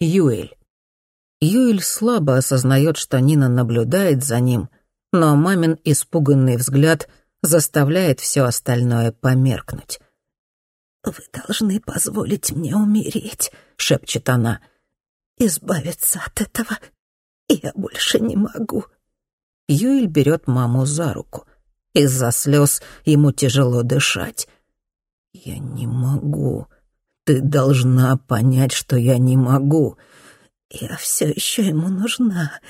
Юэль. Юэль слабо осознает, что Нина наблюдает за ним, но мамин испуганный взгляд заставляет все остальное померкнуть. «Вы должны позволить мне умереть», — шепчет она. «Избавиться от этого я больше не могу». Юэль берет маму за руку. Из-за слез ему тяжело дышать. «Я не могу. Ты должна понять, что я не могу. Я все еще ему нужна.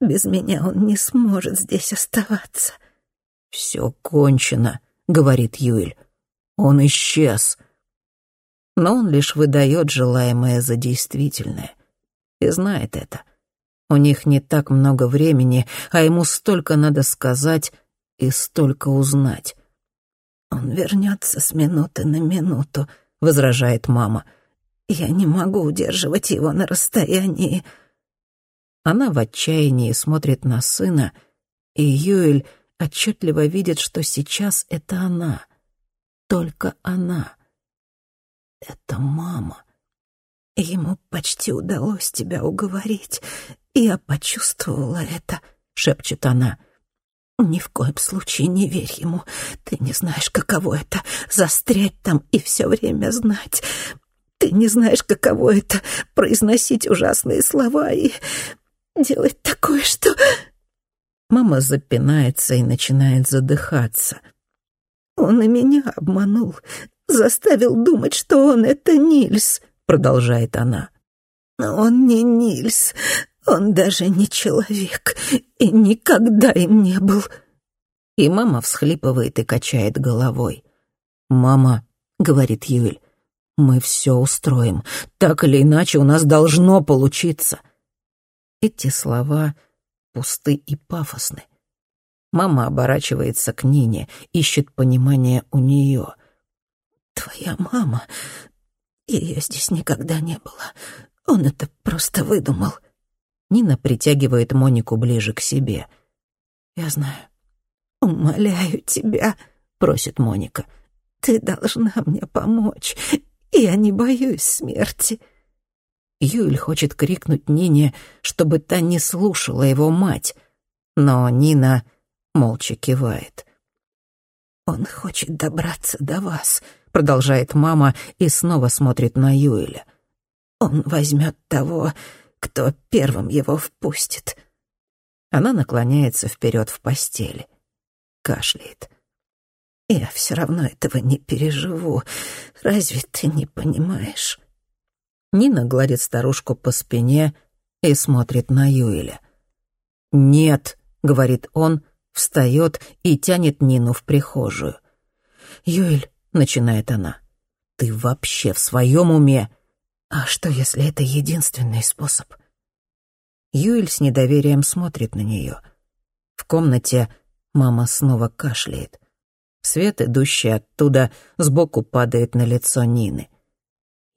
Без меня он не сможет здесь оставаться». «Все кончено», — говорит Юэль. «Он исчез». Но он лишь выдает желаемое за действительное. И знает это. У них не так много времени, а ему столько надо сказать и столько узнать. «Он вернется с минуты на минуту», — возражает мама. «Я не могу удерживать его на расстоянии». Она в отчаянии смотрит на сына, и Юэль отчетливо видит, что сейчас это она. Только она. Это мама. Ему почти удалось тебя уговорить. Я почувствовала это, шепчет она. Ни в коем случае не верь ему. Ты не знаешь, каково это — застрять там и все время знать. Ты не знаешь, каково это — произносить ужасные слова и делать такое, что...» Мама запинается и начинает задыхаться. «Он и меня обманул, заставил думать, что он — это Нильс», — продолжает она. «Он не Нильс, он даже не человек и никогда им не был». И мама всхлипывает и качает головой. «Мама», — говорит Юэль, — «мы все устроим. Так или иначе у нас должно получиться». Эти слова пусты и пафосны. Мама оборачивается к Нине, ищет понимания у нее. «Твоя мама... Ее здесь никогда не было. Он это просто выдумал». Нина притягивает Монику ближе к себе. «Я знаю. Умоляю тебя», — просит Моника. «Ты должна мне помочь. Я не боюсь смерти». Юль хочет крикнуть Нине, чтобы та не слушала его мать, но Нина молча кивает. «Он хочет добраться до вас», — продолжает мама и снова смотрит на Юэля. «Он возьмет того, кто первым его впустит». Она наклоняется вперед в постели, кашляет. «Я все равно этого не переживу. Разве ты не понимаешь?» Нина гладит старушку по спине и смотрит на Юэля. «Нет», — говорит он, встает и тянет Нину в прихожую. «Юэль», — начинает она, — «ты вообще в своем уме?» «А что, если это единственный способ?» Юэль с недоверием смотрит на нее. В комнате мама снова кашляет. Свет, идущий оттуда, сбоку падает на лицо Нины.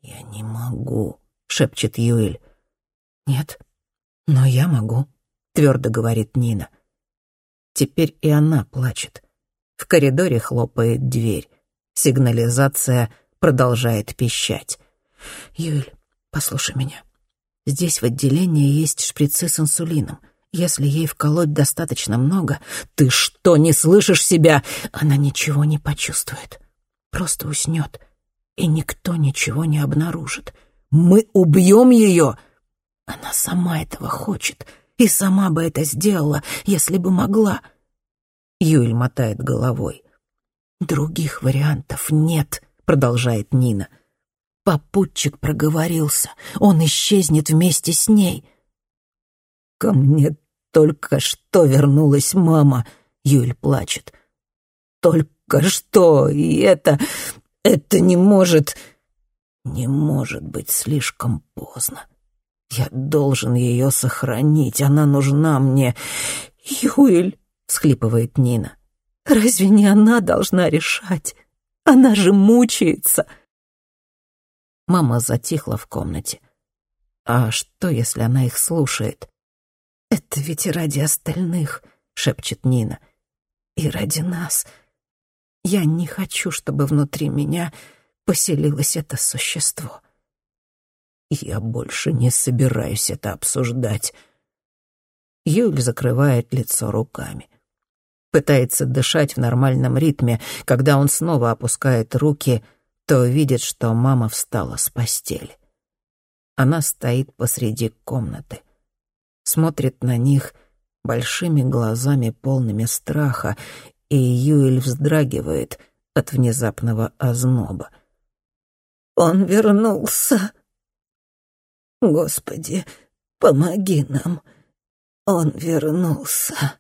«Я не могу», — шепчет Юэль. «Нет, но я могу», — твердо говорит Нина. Теперь и она плачет. В коридоре хлопает дверь. Сигнализация продолжает пищать. «Юэль, послушай меня. Здесь в отделении есть шприцы с инсулином. Если ей вколоть достаточно много... Ты что, не слышишь себя? Она ничего не почувствует. Просто уснет и никто ничего не обнаружит. Мы убьем ее. Она сама этого хочет и сама бы это сделала, если бы могла. Юль мотает головой. Других вариантов нет, продолжает Нина. Попутчик проговорился, он исчезнет вместе с ней. Ко мне только что вернулась мама, Юль плачет. Только что, и это... Это не может... Не может быть слишком поздно. Я должен ее сохранить, она нужна мне. Юэль, всхлипывает Нина. Разве не она должна решать? Она же мучается. Мама затихла в комнате. А что, если она их слушает? Это ведь и ради остальных, шепчет Нина. И ради нас. Я не хочу, чтобы внутри меня поселилось это существо. Я больше не собираюсь это обсуждать. Юль закрывает лицо руками. Пытается дышать в нормальном ритме. Когда он снова опускает руки, то видит, что мама встала с постели. Она стоит посреди комнаты. Смотрит на них большими глазами, полными страха, и Юэль вздрагивает от внезапного озноба. «Он вернулся!» «Господи, помоги нам!» Он вернулся.